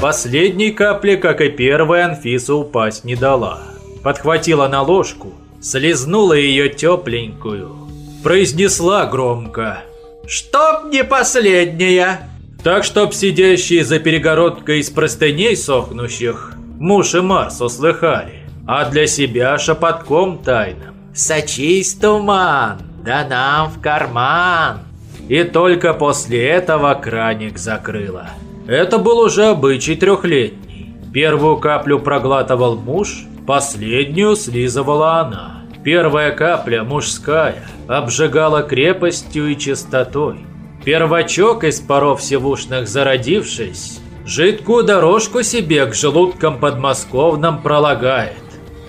Последней капли, как и первая, Анфиса упасть не дала. Подхватила на ложку, слезнула ее тепленькую, произнесла громко «Чтоб не последняя!» Так, чтоб сидящие за перегородкой из простыней сохнущих муж и Марс услыхали, а для себя шепотком тайным «Сочись, туман, да нам в карман!» И только после этого краник закрыла. Это был уже обычай трехлетний. Первую каплю проглатывал муж, последнюю слизывала она. Первая капля, мужская, обжигала крепостью и чистотой. Первачок из паров севушных зародившись, жидкую дорожку себе к желудкам подмосковным пролагает.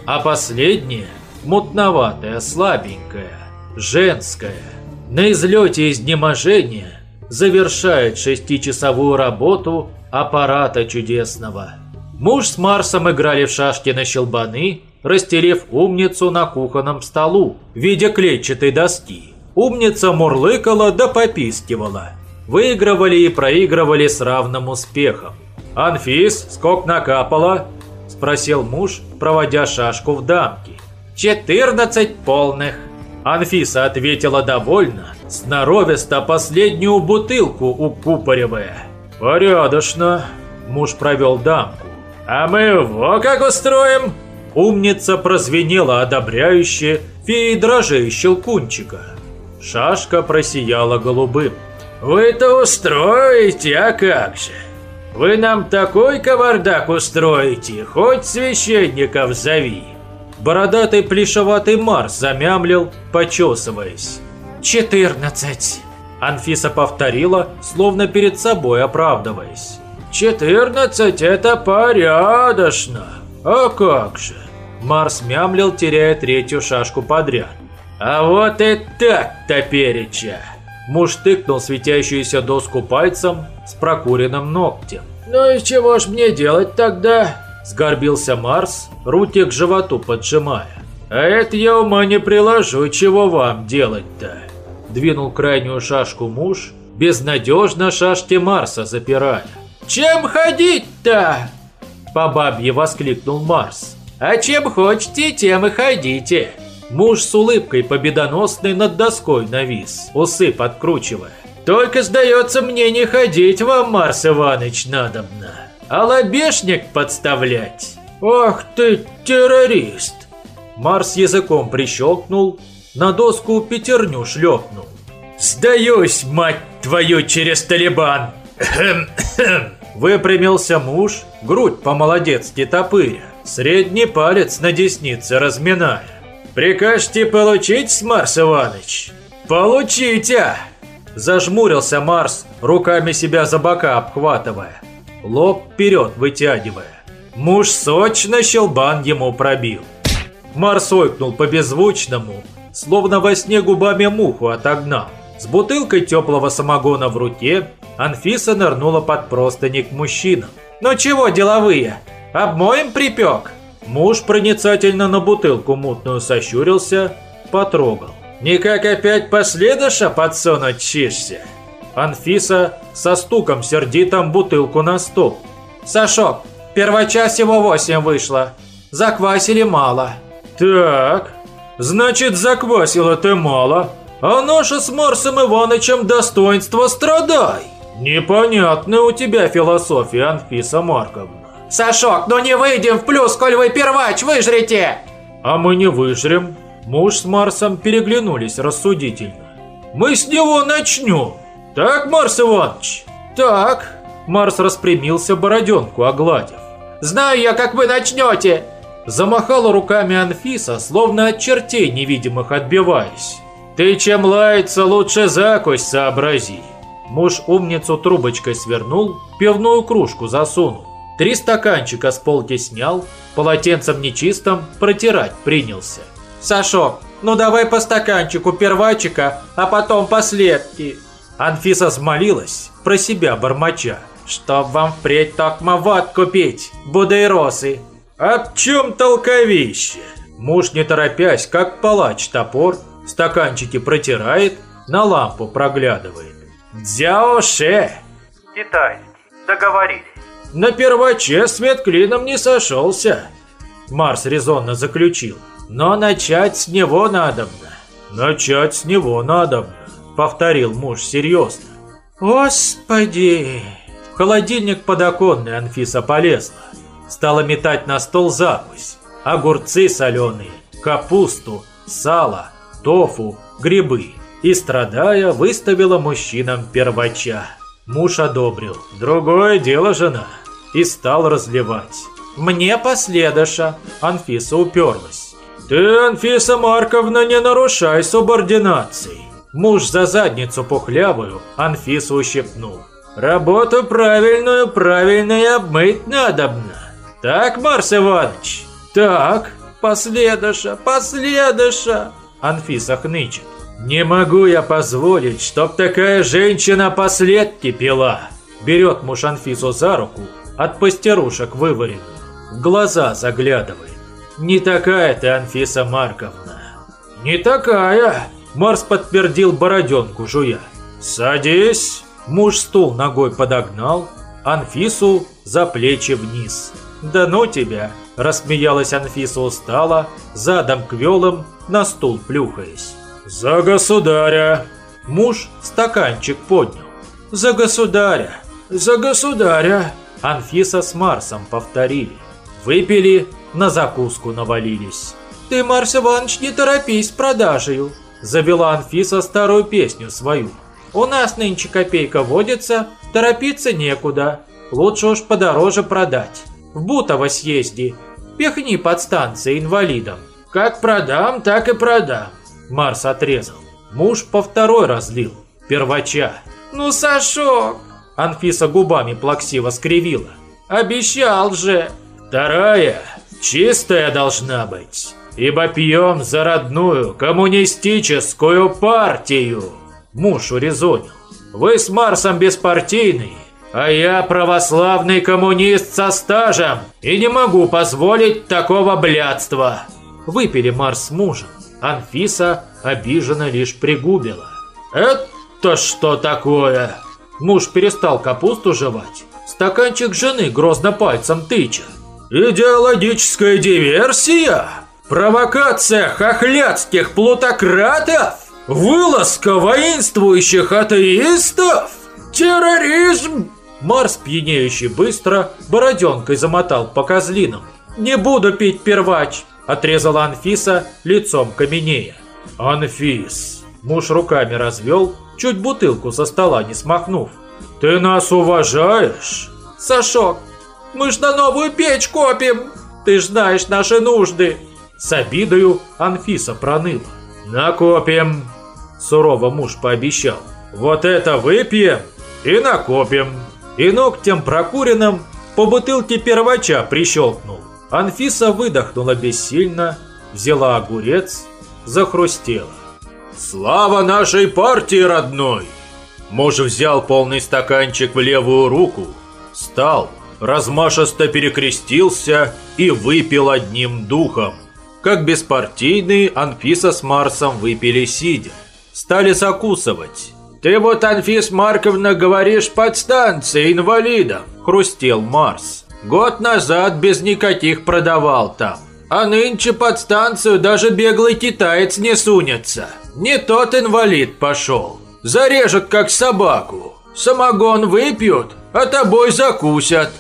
А последняя, мутноватая, слабенькая, женская, на излете изнеможения завершает шестичасовую работу аппарата чудесного. Муж с Марсом играли в шашки на щелбаны, растерев умницу на кухонном столу в виде клетчатой доски. Умница мурлыкала да попискивала. Выигрывали и проигрывали с равным успехом. «Анфис, сколько накапало?» – спросил муж, проводя шашку в дамки. «Четырнадцать полных». Анфиса ответила довольно, сноровисто последнюю бутылку укупоривая. «Порядочно», – муж провел дамку. «А мы его как устроим?» Умница прозвенела одобряюще феей дрожей щелкунчика. Шашка просияла голубым. «Вы-то устроите, а как же? Вы нам такой кавардак устроите, хоть священников зови!» Бородатый плешоватый Марс замямлил, почесываясь. «Четырнадцать!» Анфиса повторила, словно перед собой оправдываясь. «Четырнадцать – это порядочно! А как же?» Марс мямлил, теряя третью шашку подряд. «А вот и так-то переча!» Муж тыкнул светящуюся доску пальцем с прокуренным ногтем. «Ну и чего ж мне делать тогда?» Сгорбился Марс, руки к животу поджимая. «А это я ума не приложу, чего вам делать-то?» Двинул крайнюю шашку муж, безнадежно шашки Марса запирая. «Чем ходить-то?» По бабье воскликнул Марс. «А чем хочете, тем и ходите!» Муж с улыбкой победоносной над доской навис, усы подкручивая. «Только, сдается мне, не ходить вам, Марс Иваныч, надобно, а лобешник подставлять. Ох ты, террорист!» Марс языком прищелкнул, на доску пятерню шлепнул. «Сдаюсь, мать твою, через Талибан!» Выпрямился муж, грудь по-молодецки топыря, средний палец на деснице разминая. «Прикажете получить, Марс Иваныч?» «Получите!» Зажмурился Марс, руками себя за бока обхватывая, лоб вперед вытягивая. Муж сочно щелбан ему пробил. Марс ойкнул по беззвучному, словно во сне губами муху отогнал. С бутылкой теплого самогона в руке Анфиса нырнула под простыни к мужчинам. «Ну чего деловые? Обмоем припек?» Муж проницательно на бутылку мутную сощурился, потрогал. «Никак опять последуша подсунуть чишься?» Анфиса со стуком сердитом бутылку на стол. «Сашок, первочас всего восемь вышло. Заквасили мало». «Так, значит, заквасила ты мало, а наша с Марсом Иванычем достоинство страдай». Непонятная у тебя философия, Анфиса Марковна. Сашок, ну не выйдем в плюс, коль вы первач выжрете. А мы не выжрем. Муж с Марсом переглянулись рассудительно. Мы с него начнем. Так, Марс Иванович? Так. Марс распрямился бороденку, огладив. Знаю я, как вы начнете. Замахала руками Анфиса, словно от чертей невидимых отбиваясь. Ты чем лаяться, лучше закусь сообрази. Муж умницу трубочкой свернул, пивную кружку засунул. Три стаканчика с полки снял, полотенцем нечистым протирать принялся. «Сашок, ну давай по стаканчику первачика, а потом последки». Анфиса смолилась, про себя бормоча. «Чтоб вам впредь токмо водку пить, будейросы». «Об чем толковище?» Муж, не торопясь, как палач топор, стаканчики протирает, на лампу проглядывает. «Дзяоше!» «Китайский, договорились». На первоче свет клином не сошелся. Марс резонно заключил. Но начать с него надобно. Начать с него надобно, повторил муж серьезно. Господи! В холодильник подоконный Анфиса полезла. Стала метать на стол закусь. Огурцы соленые, капусту, сало, тофу, грибы. И страдая, выставила мужчинам первача. Муж одобрил. Другое дело, жена. И стал разливать. Мне последуша. Анфиса уперлась. Ты, Анфиса Марковна, не нарушай субординации. Муж за задницу пухлявую Анфису ущипнул. Работу правильную, правильно и обмыть надобно. Так, Марс Иванович? Так, последуша, последуша. Анфиса хнычет. Не могу я позволить, чтоб такая женщина последки пила. Берет муж Анфису за руку, от пастерушек вываренную. В глаза заглядывает. Не такая ты, Анфиса Марковна. Не такая, Марс подтвердил бороденку жуя. «Садись!» Муж стул ногой подогнал, Анфису за плечи вниз. «Да ну тебя!» Рассмеялась Анфиса устала, задом квелым на стул плюхаясь. «За государя!» Муж стаканчик поднял. «За государя! За государя!» Анфиса с Марсом повторили. Выпили, на закуску навалились. «Ты, Марс Иванович, не торопись с продажею!» Завела Анфиса старую песню свою. У нас нынче копейка водится, торопиться некуда. Лучше уж подороже продать. В Бутово съезди. Пихни под станцией инвалидом. Как продам, так и продам. Марс отрезал. Муж по второй разлил. Первача. Ну, Сашок. Анфиса губами плаксиво скривила. Обещал же. Вторая. Чистая должна быть ибо пьем за родную коммунистическую партию. Муж урезонил. Вы с Марсом беспартийный, а я православный коммунист со стажем и не могу позволить такого блядства. Выпили Марс с мужем. Анфиса обиженно лишь пригубила. Это что такое? Муж перестал капусту жевать. Стаканчик жены грозно пальцем тыча. Идеологическая диверсия? Провокация хохлядских плутократов? Вылазка воинствующих атеистов? Терроризм? Марс, пьянеющий быстро, бороденкой замотал по козлинам. «Не буду пить первач!» – отрезала Анфиса лицом каменея. «Анфис!» – муж руками развел, чуть бутылку со стола не смахнув. «Ты нас уважаешь?» «Сашок, мы ж на новую печь копим! Ты ж знаешь наши нужды!» С обидою Анфиса проныла. «Накопим!» Сурово муж пообещал. «Вот это выпьем и накопим!» И ногтем прокуренным по бутылке первача прищелкнул. Анфиса выдохнула бессильно, взяла огурец, захрустела. «Слава нашей партии, родной!» Муж взял полный стаканчик в левую руку, встал, размашисто перекрестился и выпил одним духом как беспартийные Анфиса с Марсом выпили сидя. Стали закусывать. «Ты вот, Анфис Марковна, говоришь под станцией инвалидом», – хрустел Марс. «Год назад без никаких продавал там. А нынче под станцию даже беглый китаец не сунется. Не тот инвалид пошел. Зарежут, как собаку. Самогон выпьют, а тобой закусят».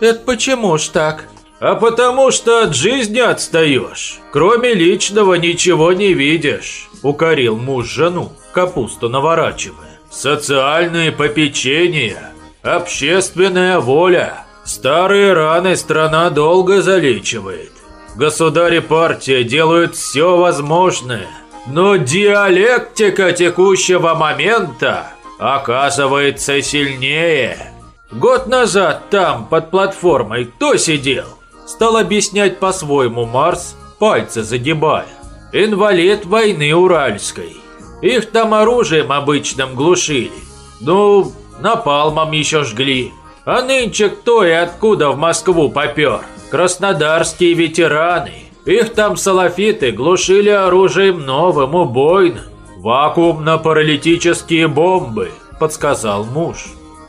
«Это почему ж так?» А потому что от жизни отстаешь. Кроме личного ничего не видишь. Укорил муж жену, капусту наворачивая. Социальные попечения, общественная воля. Старые раны страна долго залечивает. Государь и партия делают все возможное. Но диалектика текущего момента оказывается сильнее. Год назад там, под платформой, кто сидел? Стал объяснять по-своему Марс, пальцы загибая. Инвалид войны Уральской. Их там оружием обычным глушили. Ну, напалмом еще жгли. А нынче кто и откуда в Москву попер? Краснодарские ветераны. Их там салафиты глушили оружием новым, убойным. Вакуумно-паралитические бомбы, подсказал муж.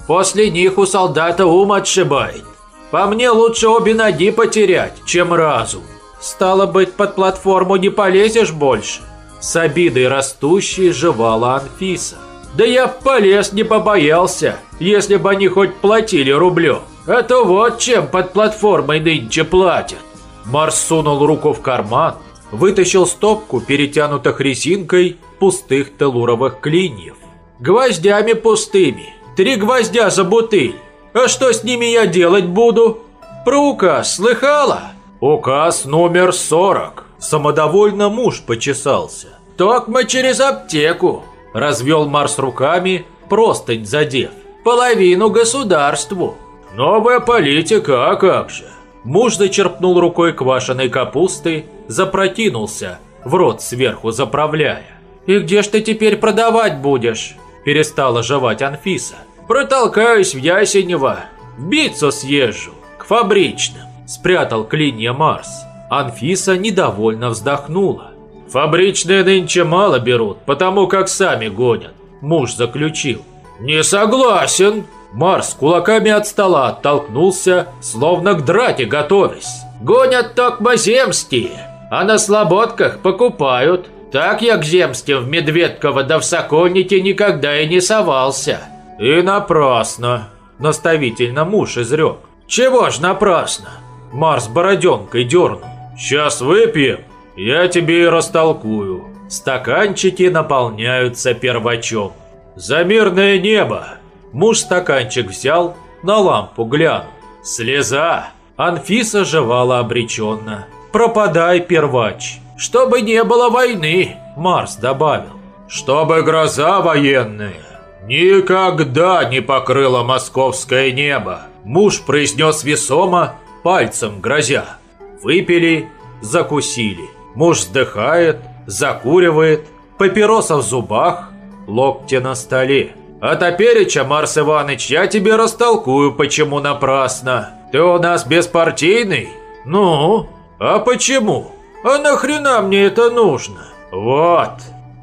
После них у солдата ум отшибает. По мне лучше обе ноги потерять, чем разум. Стало быть, под платформу не полезешь больше. С обидой растущей жевала Анфиса. Да я полез не побоялся, если бы они хоть платили рублем. А то вот чем под платформой нынче платят. Марс сунул руку в карман, вытащил стопку перетянутых резинкой пустых телуровых клиньев. Гвоздями пустыми, три гвоздя за бутыль. А что с ними я делать буду? Про указ слыхала? Указ номер 40. Самодовольно муж почесался. Токмо через аптеку. Развел Марс руками, простынь задев. Половину государству. Новая политика, а как же? Муж зачерпнул рукой квашеной капусты, запрокинулся, в рот сверху заправляя. «И где ж ты теперь продавать будешь?» Перестала жевать Анфиса. «Протолкаюсь в Ясенево, в Бицу съезжу, к фабричным», спрятал клинья Марс. Анфиса недовольно вздохнула. «Фабричные нынче мало берут, потому как сами гонят», муж заключил. «Не согласен!» Марс кулаками от стола оттолкнулся, словно к драте готовясь. «Гонят токмо земские, а на слободках покупают. Так я к земским в Медведково да в Сокольнике никогда и не совался». «И напрасно», – наставительно муж изрек. «Чего ж напрасно?» Марс бороденкой дернул. «Сейчас выпьем, я тебе и растолкую». Стаканчики наполняются первачом. «За мирное небо!» Муж стаканчик взял, на лампу глянул. «Слеза!» Анфиса жевала обреченно. «Пропадай, первач!» «Чтобы не было войны!» Марс добавил. «Чтобы гроза военная никогда не покрыла московское небо!» Муж произнес весомо, пальцем грозя. Выпили, закусили. Муж вздыхает, закуривает, папироса в зубах, локти на столе. А топереча, Марс Иваныч, я тебе растолкую, почему напрасно. Ты у нас беспартийный? Ну, а почему? А нахрена мне это нужно? Вот.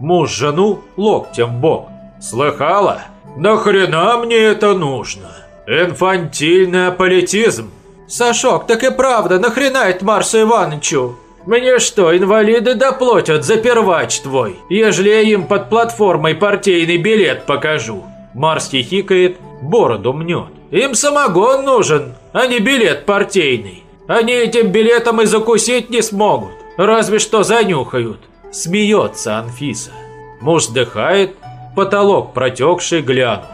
Муж жену локтем бок. Слыхала? Нахрена мне это нужно? Инфантильный аполитизм. Сашок, так и правда, нахрена это Марсу Иванычу? Мне что, инвалиды доплатят за первач твой, ежели я им под платформой партийный билет покажу? Марс хихикает, бороду мнет. Им самогон нужен, а не билет партийный. Они этим билетом и закусить не смогут, разве что занюхают. Смеется Анфиса. Муж вздыхает, потолок протекший глянув.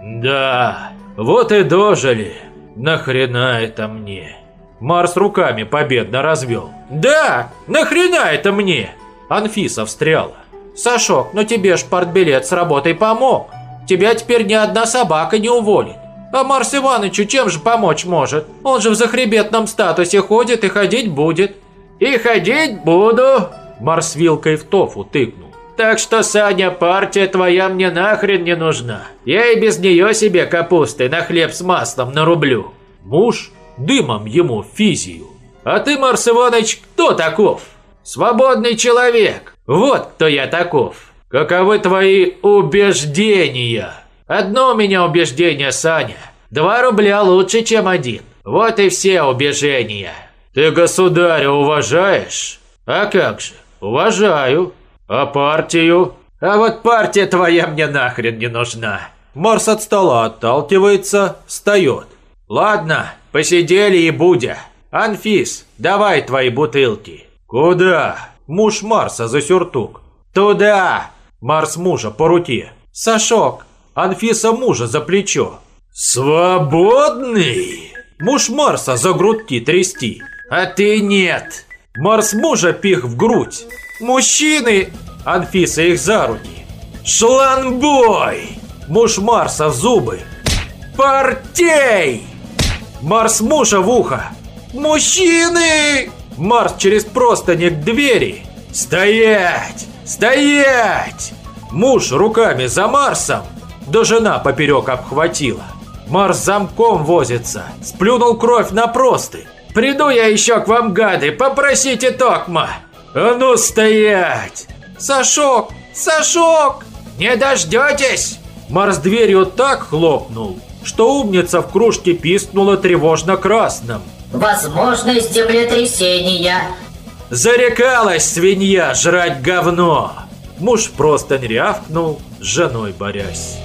Да, вот и дожили. Нахрена это мне? Марс руками победно развел. «Да, нахрена это мне?» Анфиса встряла. «Сашок, ну тебе ж партбилет с работой помог. Тебя теперь ни одна собака не уволит. А Марс Ивановичу чем же помочь может? Он же в захребетном статусе ходит и ходить будет». «И ходить буду!» Марс вилкой в тофу тыкнул. «Так что, Саня, партия твоя мне нахрен не нужна. Я и без нее себе капусты на хлеб с маслом нарублю». Муж дымом ему физию. А ты, Марс Иванович, кто таков? Свободный человек. Вот кто я таков. Каковы твои убеждения? Одно у меня убеждение, Саня. Два рубля лучше, чем один. Вот и все убеждения. Ты государя уважаешь? А как же? Уважаю. А партию? А вот партия твоя мне нахрен не нужна. Марс от стола отталкивается, встает. Ладно, Посидели и будя. Анфис, давай твои бутылки. Куда? Муж Марса за сюртук. Туда. Марс мужа по руке. Сашок. Анфиса мужа за плечо. Свободный? Муж Марса за грудки трясти. А ты нет. Марс мужа пих в грудь. Мужчины. Анфиса их за руки. Шланбой. Муж Марса в зубы. Партей! Марс мужа в ухо. «Мужчины!» Марс через простыни к двери. «Стоять! Стоять!» Муж руками за Марсом, да жена поперек обхватила. Марс замком возится, сплюнул кровь на просты. «Приду я еще к вам, гады, попросите Токма!» «А ну стоять!» «Сашок! Сашок! Не дождетесь!» Марс дверью так хлопнул, что умница в кружке пискнула тревожно красным. Возможность землетрясения. Зарекалась свинья жрать говно. Муж просто не рявкнул, с женой борясь.